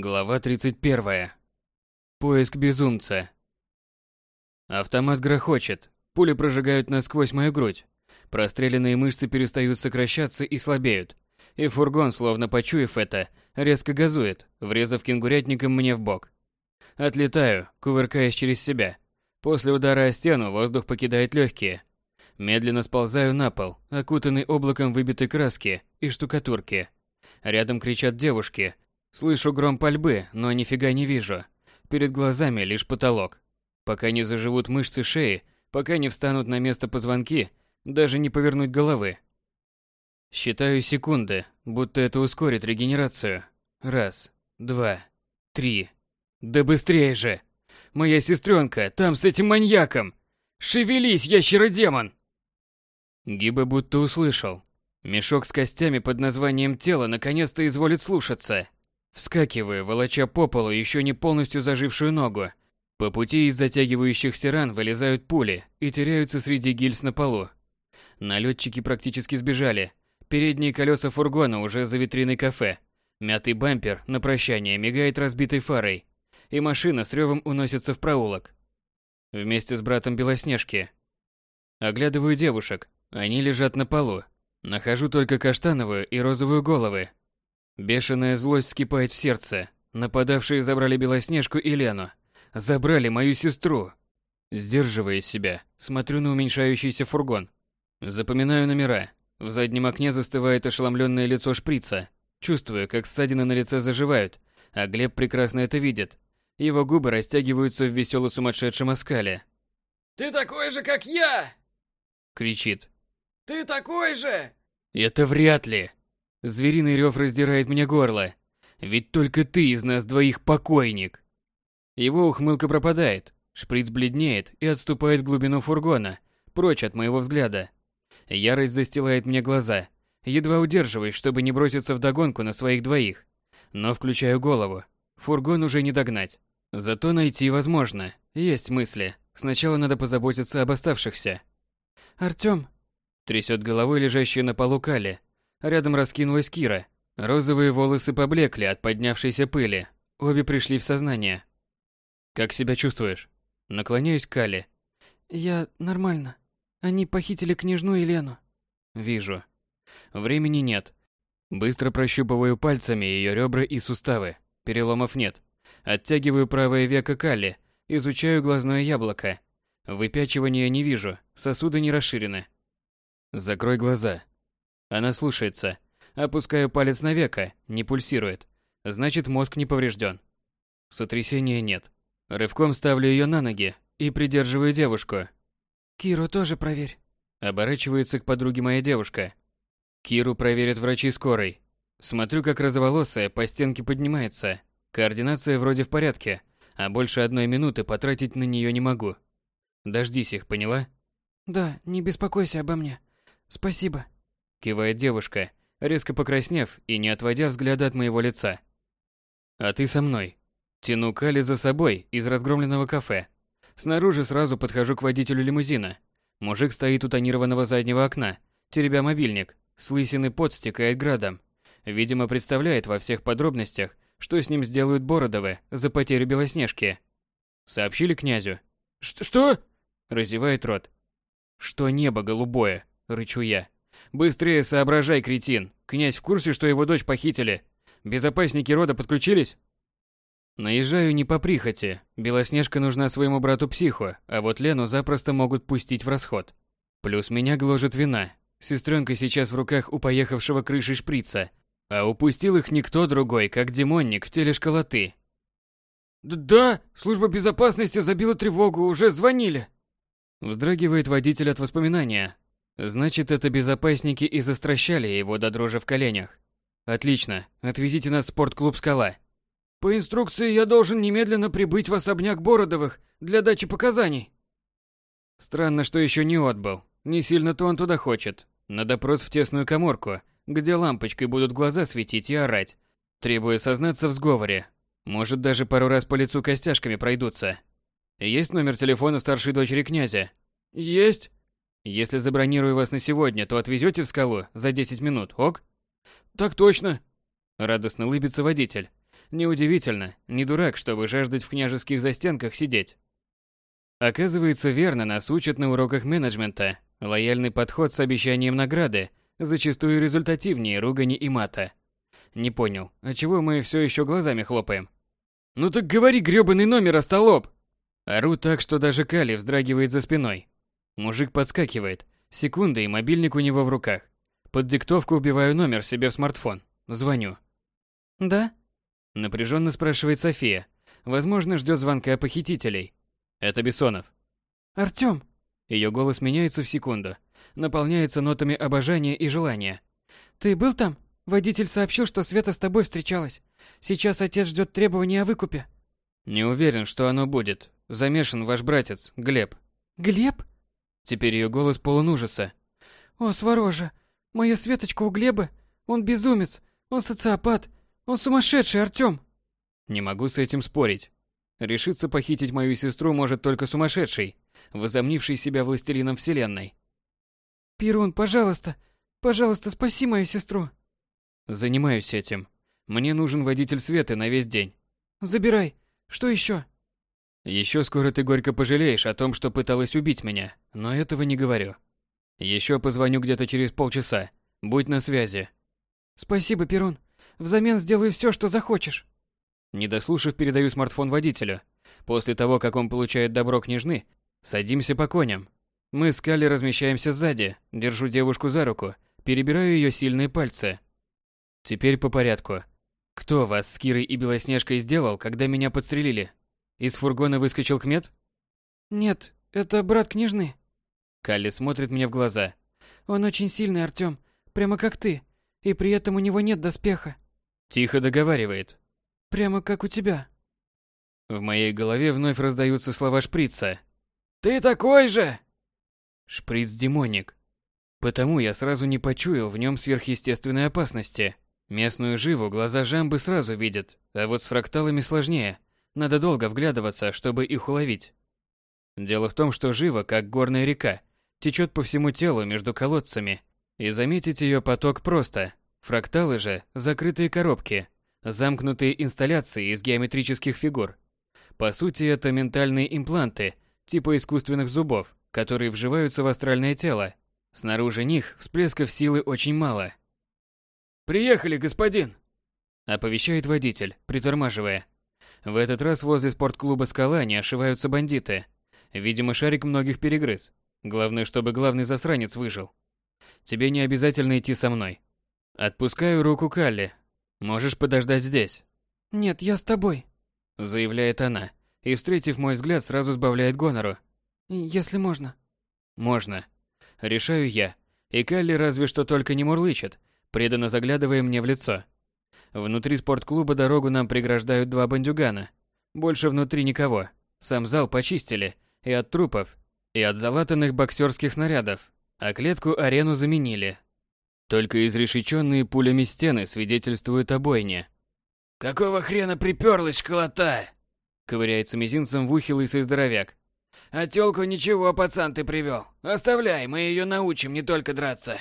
Глава 31. Поиск безумца. Автомат грохочет. Пули прожигают насквозь мою грудь. Простреленные мышцы перестают сокращаться и слабеют. И фургон, словно почуяв это, резко газует, врезав кенгурятником мне в бок. Отлетаю, кувыркаясь через себя. После удара о стену воздух покидает легкие. Медленно сползаю на пол, окутанный облаком выбитой краски и штукатурки. Рядом кричат девушки, Слышу гром пальбы, но нифига не вижу. Перед глазами лишь потолок. Пока не заживут мышцы шеи, пока не встанут на место позвонки, даже не повернуть головы. Считаю секунды, будто это ускорит регенерацию. Раз, два, три. Да быстрее же! Моя сестренка, там с этим маньяком! Шевелись, ящеродемон! Гиба будто услышал. Мешок с костями под названием «Тело» наконец-то изволит слушаться. Вскакиваю, волоча по полу еще не полностью зажившую ногу. По пути из затягивающихся ран вылезают пули и теряются среди гильз на полу. Налетчики практически сбежали. Передние колеса фургона уже за витриной кафе. Мятый бампер на прощание мигает разбитой фарой. И машина с ревом уносится в проулок. Вместе с братом Белоснежки. Оглядываю девушек. Они лежат на полу. Нахожу только каштановую и розовую головы, Бешеная злость скипает в сердце. Нападавшие забрали Белоснежку и Лену. Забрали мою сестру. Сдерживая себя, смотрю на уменьшающийся фургон. Запоминаю номера. В заднем окне застывает ошеломленное лицо шприца. Чувствую, как ссадины на лице заживают, а Глеб прекрасно это видит. Его губы растягиваются в весело сумасшедшем оскале. «Ты такой же, как я!» Кричит. «Ты такой же!» «Это вряд ли!» Звериный рев раздирает мне горло. Ведь только ты из нас двоих покойник. Его ухмылка пропадает. Шприц бледнеет и отступает в глубину фургона, прочь от моего взгляда. Ярость застилает мне глаза. Едва удерживаюсь, чтобы не броситься в догонку на своих двоих. Но включаю голову. Фургон уже не догнать. Зато найти возможно. Есть мысли. Сначала надо позаботиться об оставшихся. Артём. Трясет головой лежащая на полу Кали, Рядом раскинулась Кира. Розовые волосы поблекли от поднявшейся пыли. Обе пришли в сознание. «Как себя чувствуешь?» Наклоняюсь к Кале. «Я нормально. Они похитили княжну Елену». «Вижу. Времени нет. Быстро прощупываю пальцами ее ребра и суставы. Переломов нет. Оттягиваю правое веко Калли, изучаю глазное яблоко. Выпячивания не вижу, сосуды не расширены. Закрой глаза. Она слушается. Опускаю палец на веко, не пульсирует. Значит, мозг не поврежден. Сотрясения нет. Рывком ставлю ее на ноги и придерживаю девушку. «Киру тоже проверь». Оборачивается к подруге моя девушка. Киру проверят врачи скорой. Смотрю, как розоволосая по стенке поднимается. Координация вроде в порядке, а больше одной минуты потратить на нее не могу. Дождись их, поняла? Да, не беспокойся обо мне. Спасибо. Кивает девушка, резко покраснев и не отводя взгляда от моего лица. А ты со мной. Тяну Кали за собой из разгромленного кафе. Снаружи сразу подхожу к водителю лимузина. Мужик стоит у тонированного заднего окна, теребя мобильник, с лысины пот стекает градом. Видимо, представляет во всех подробностях, что с ним сделают Бородовы за потерю Белоснежки. Сообщили князю. «Что?» Разевает рот. «Что небо голубое?» – рычу я. Быстрее соображай, кретин. Князь в курсе, что его дочь похитили? Безопасники рода подключились? Наезжаю не по прихоти. Белоснежка нужна своему брату-психу, а вот Лену запросто могут пустить в расход. Плюс меня гложет вина. Сестренка сейчас в руках у поехавшего крыши шприца, а упустил их никто другой, как демонник в теле школоты. «Да, служба безопасности забила тревогу, уже звонили!» Вздрагивает водитель от воспоминания, Значит, это безопасники и застращали его до дрожи в коленях. Отлично, отвезите нас в спортклуб «Скала». По инструкции я должен немедленно прибыть в особняк Бородовых для дачи показаний. Странно, что еще не отбыл. Не сильно-то он туда хочет. На допрос в тесную коморку, где лампочкой будут глаза светить и орать, требуя сознаться в сговоре. Может, даже пару раз по лицу костяшками пройдутся. Есть номер телефона старшей дочери князя? Есть. Если забронирую вас на сегодня, то отвезете в скалу за 10 минут, ок? Так точно. Радостно улыбится водитель. Неудивительно, не дурак, чтобы жаждать в княжеских застенках сидеть. Оказывается, верно нас учат на уроках менеджмента. Лояльный подход с обещанием награды зачастую результативнее ругани и мата. Не понял, а чего мы все еще глазами хлопаем? Ну так говори грёбаный номер, остолоп! Ору так, что даже Кали вздрагивает за спиной. Мужик подскакивает. Секунда, и мобильник у него в руках. Под диктовку убиваю номер себе в смартфон. Звоню. Да? Напряженно спрашивает София. Возможно, ждет звонка похитителей. Это Бессонов. Артём. Ее голос меняется в секунду. Наполняется нотами обожания и желания. Ты был там? Водитель сообщил, что Света с тобой встречалась. Сейчас отец ждет требования о выкупе. Не уверен, что оно будет. Замешан ваш братец, Глеб. Глеб? Теперь ее голос полон ужаса. О, сворожа. Моя Светочка у Глеба. Он безумец. Он социопат. Он сумасшедший, Артём. Не могу с этим спорить. Решиться похитить мою сестру может только сумасшедший, возомнивший себя властелином вселенной. Перун, пожалуйста, пожалуйста, спаси мою сестру. Занимаюсь этим. Мне нужен водитель Светы на весь день. Забирай. Что еще? Еще скоро ты горько пожалеешь о том, что пыталась убить меня, но этого не говорю. Еще позвоню где-то через полчаса. Будь на связи. Спасибо, Перун. Взамен сделаю все, что захочешь. Не дослушав, передаю смартфон водителю. После того, как он получает добро княжны, садимся по коням. Мы с Калли размещаемся сзади, держу девушку за руку, перебираю ее сильные пальцы. Теперь по порядку. Кто вас с Кирой и Белоснежкой сделал, когда меня подстрелили? Из фургона выскочил Кмет? Нет, это брат княжны. Калли смотрит мне в глаза. Он очень сильный, Артём, прямо как ты, и при этом у него нет доспеха. Тихо договаривает. Прямо как у тебя. В моей голове вновь раздаются слова шприца. «Ты такой же!» Шприц-демоник. Потому я сразу не почуял в нем сверхъестественной опасности. Местную живу глаза жамбы сразу видят, а вот с фракталами сложнее. Надо долго вглядываться, чтобы их уловить. Дело в том, что жива, как горная река, течет по всему телу между колодцами, и заметить ее поток просто. Фракталы же – закрытые коробки, замкнутые инсталляции из геометрических фигур. По сути, это ментальные импланты, типа искусственных зубов, которые вживаются в астральное тело. Снаружи них всплесков силы очень мало. «Приехали, господин!» – оповещает водитель, притормаживая. В этот раз возле спортклуба «Скала» не ошиваются бандиты. Видимо, шарик многих перегрыз. Главное, чтобы главный засранец выжил. Тебе не обязательно идти со мной. Отпускаю руку Калли, Можешь подождать здесь. Нет, я с тобой, заявляет она, и встретив мой взгляд, сразу сбавляет гонору. Если можно. Можно. Решаю я. И Калли разве что только не мурлычет, преданно заглядывая мне в лицо. Внутри спортклуба дорогу нам преграждают два бандюгана. Больше внутри никого. Сам зал почистили и от трупов, и от залатанных боксерских снарядов, а клетку-арену заменили, только изрешеченные пулями стены свидетельствуют о бойне. «Какого хрена приперлась школота?» Ковыряется мизинцем в ухе лысый здоровяк. «А тёлку ничего, пацан, ты привёл. Оставляй, мы её научим не только драться».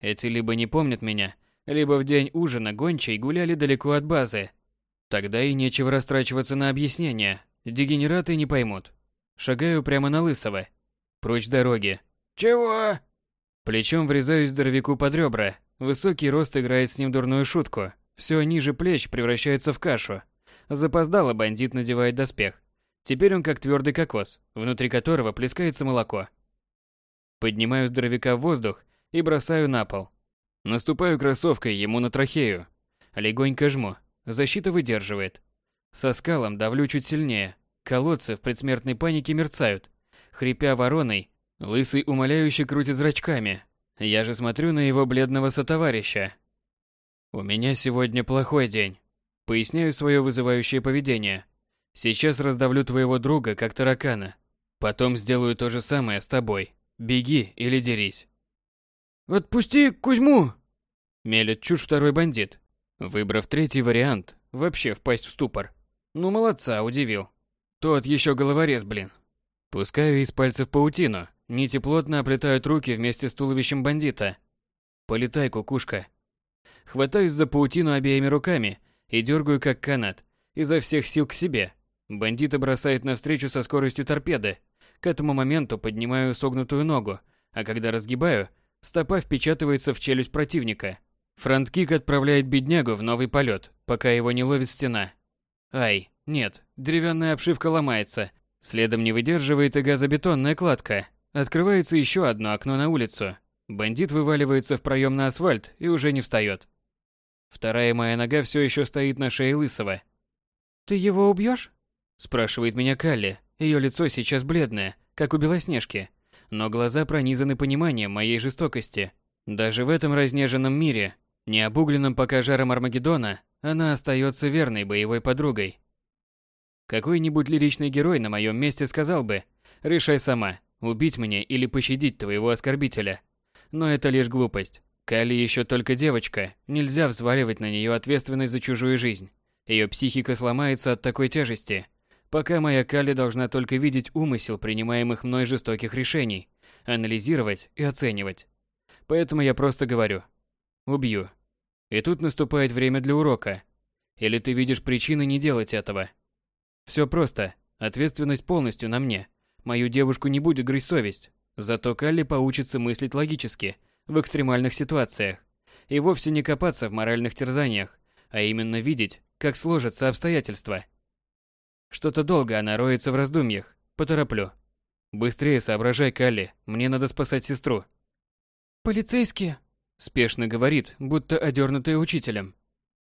Эти либо не помнят меня, либо в день ужина гончей гуляли далеко от базы. Тогда и нечего растрачиваться на объяснения. Дегенераты не поймут. Шагаю прямо на Лысого. Прочь дороги. «Чего?» Плечом врезаюсь здоровяку под ребра. Высокий рост играет с ним дурную шутку. Все ниже плеч превращается в кашу. Запоздало бандит надевает доспех. Теперь он как твердый кокос, внутри которого плескается молоко. Поднимаю здоровяка в воздух и бросаю на пол. Наступаю кроссовкой ему на трахею. Легонько жму. Защита выдерживает. Со скалом давлю чуть сильнее. Колодцы в предсмертной панике мерцают. Хрипя вороной, Лысый умоляюще крутит зрачками. Я же смотрю на его бледного сотоварища. У меня сегодня плохой день. Поясняю свое вызывающее поведение. Сейчас раздавлю твоего друга, как таракана. Потом сделаю то же самое с тобой. Беги или дерись. «Отпусти Кузьму!» Мелет чушь второй бандит. Выбрав третий вариант, вообще впасть в ступор. Ну молодца, удивил. Тот еще головорез, блин. Пускаю из пальцев паутину, Нити плотно оплетают руки вместе с туловищем бандита. Полетай, кукушка. Хватаюсь за паутину обеими руками и дергаю как канат, изо всех сил к себе. Бандита бросает навстречу со скоростью торпеды. К этому моменту поднимаю согнутую ногу, а когда разгибаю, стопа впечатывается в челюсть противника. Фронткик отправляет беднягу в новый полет, пока его не ловит стена. Ай, нет, деревянная обшивка ломается. Следом не выдерживает и газобетонная кладка. Открывается еще одно окно на улицу. Бандит вываливается в проем на асфальт и уже не встает. Вторая моя нога все еще стоит на шее Лысого. «Ты его убьешь? Спрашивает меня Калли. Ее лицо сейчас бледное, как у Белоснежки. Но глаза пронизаны пониманием моей жестокости. Даже в этом разнеженном мире, не обугленном пока жаром Армагеддона, она остается верной боевой подругой. Какой-нибудь лиричный герой на моем месте сказал бы «Решай сама, убить меня или пощадить твоего оскорбителя». Но это лишь глупость. Кали еще только девочка, нельзя взваливать на нее ответственность за чужую жизнь. Ее психика сломается от такой тяжести. Пока моя Кали должна только видеть умысел принимаемых мной жестоких решений, анализировать и оценивать. Поэтому я просто говорю. Убью. И тут наступает время для урока. Или ты видишь причины не делать этого? Все просто. Ответственность полностью на мне. Мою девушку не будет грызть совесть. Зато Калли поучится мыслить логически в экстремальных ситуациях и вовсе не копаться в моральных терзаниях, а именно видеть, как сложатся обстоятельства. Что-то долго она роется в раздумьях. Потороплю. Быстрее соображай, Калли, мне надо спасать сестру. Полицейские, спешно говорит, будто одернутая учителем.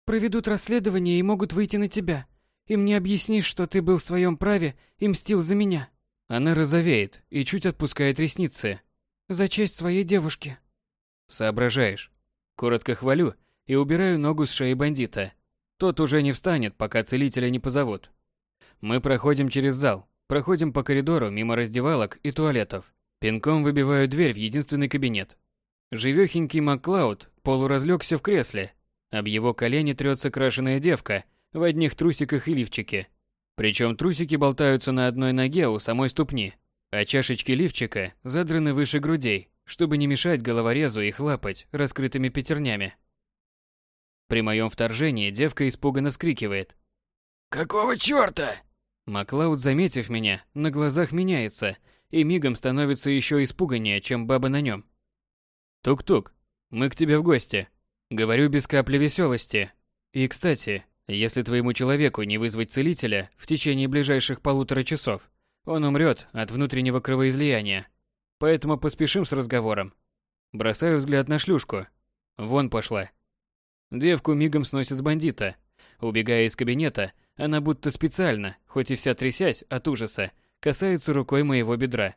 Проведут расследование и могут выйти на тебя. Им не объяснишь, что ты был в своем праве и мстил за меня. Она розовеет и чуть отпускает ресницы. За честь своей девушки. Соображаешь. Коротко хвалю и убираю ногу с шеи бандита. Тот уже не встанет, пока целителя не позовут. Мы проходим через зал, проходим по коридору мимо раздевалок и туалетов. Пинком выбиваю дверь в единственный кабинет. Живёхенький Маклауд полуразлегся в кресле. Об его колени трется крашеная девка в одних трусиках и лифчике. Причем трусики болтаются на одной ноге у самой ступни, а чашечки лифчика задраны выше грудей, чтобы не мешать головорезу их лапать раскрытыми пятернями. При моем вторжении девка испуганно вскрикивает. «Какого чёрта?» Маклауд, заметив меня, на глазах меняется и мигом становится еще испуганнее, чем баба на нем. «Тук-тук, мы к тебе в гости», — говорю без капли веселости. И, кстати, если твоему человеку не вызвать целителя в течение ближайших полутора часов, он умрет от внутреннего кровоизлияния. Поэтому поспешим с разговором. Бросаю взгляд на шлюшку. Вон пошла. Девку мигом сносит с бандита. Убегая из кабинета, она будто специально, хоть и вся трясясь от ужаса, касается рукой моего бедра.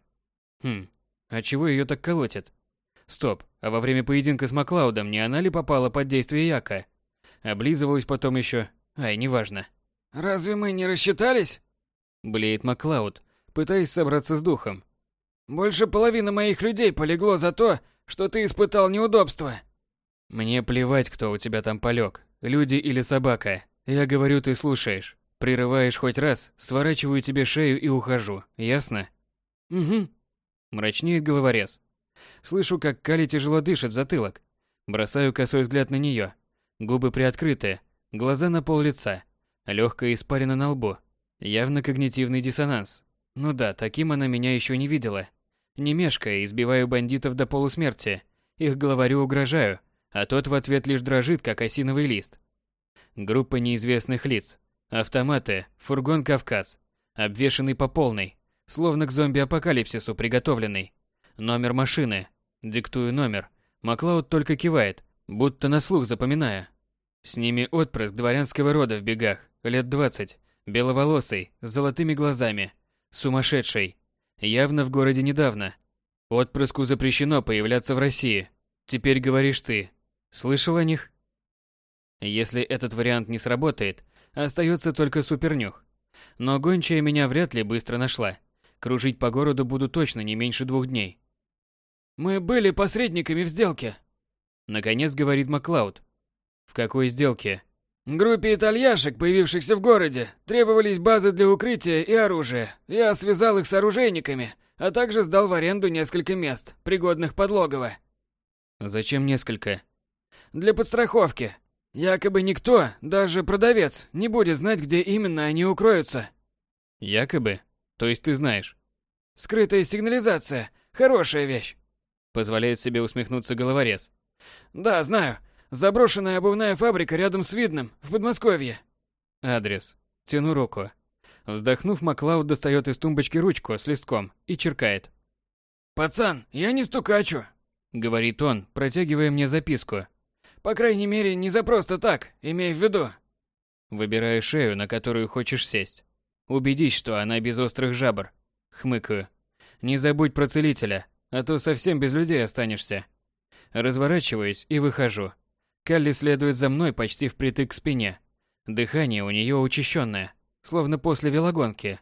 Хм, а чего ее так колотит? Стоп, а во время поединка с Маклаудом не она ли попала под действие Яка? Облизывалась потом еще, Ай, неважно. «Разве мы не рассчитались?» Блеет Маклауд, пытаясь собраться с духом. «Больше половины моих людей полегло за то, что ты испытал неудобства». «Мне плевать, кто у тебя там полег, люди или собака. Я говорю, ты слушаешь. Прерываешь хоть раз, сворачиваю тебе шею и ухожу, ясно?» «Угу», — мрачнеет головорез. Слышу, как Кали тяжело дышит в затылок. Бросаю косой взгляд на нее. Губы приоткрыты, Глаза на пол лица, легкая испарина на лбу. Явно когнитивный диссонанс. Ну да, таким она меня еще не видела. Не мешкая, избиваю бандитов до полусмерти. Их главарю угрожаю, а тот в ответ лишь дрожит, как осиновый лист. Группа неизвестных лиц. Автоматы, фургон «Кавказ». Обвешанный по полной, словно к зомби-апокалипсису приготовленный. Номер машины. Диктую номер. Маклауд только кивает, будто на слух запоминая. С ними отпрыск дворянского рода в бегах, лет двадцать, беловолосый, с золотыми глазами, сумасшедший. Явно в городе недавно. Отпрыску запрещено появляться в России. Теперь говоришь ты. Слышал о них? Если этот вариант не сработает, остается только супернюх. Но гончая меня вряд ли быстро нашла. Кружить по городу буду точно не меньше двух дней. Мы были посредниками в сделке. Наконец говорит Маклауд, в какой сделке? Группе итальяшек, появившихся в городе, требовались базы для укрытия и оружия. Я связал их с оружейниками, а также сдал в аренду несколько мест, пригодных под логово. Зачем несколько? Для подстраховки. Якобы никто, даже продавец, не будет знать, где именно они укроются. Якобы? То есть ты знаешь? Скрытая сигнализация – хорошая вещь. Позволяет себе усмехнуться головорез. Да, знаю. Заброшенная обувная фабрика рядом с Видным, в Подмосковье. Адрес. Тяну руку. Вздохнув, Маклауд достает из тумбочки ручку с листком и черкает. «Пацан, я не стукачу», — говорит он, протягивая мне записку. «По крайней мере, не за просто так, имей в виду». Выбираю шею, на которую хочешь сесть. Убедись, что она без острых жабр. Хмыкаю. Не забудь про целителя, а то совсем без людей останешься. Разворачиваюсь и выхожу. Калли следует за мной почти впритык к спине. Дыхание у нее учащенное, словно после велогонки.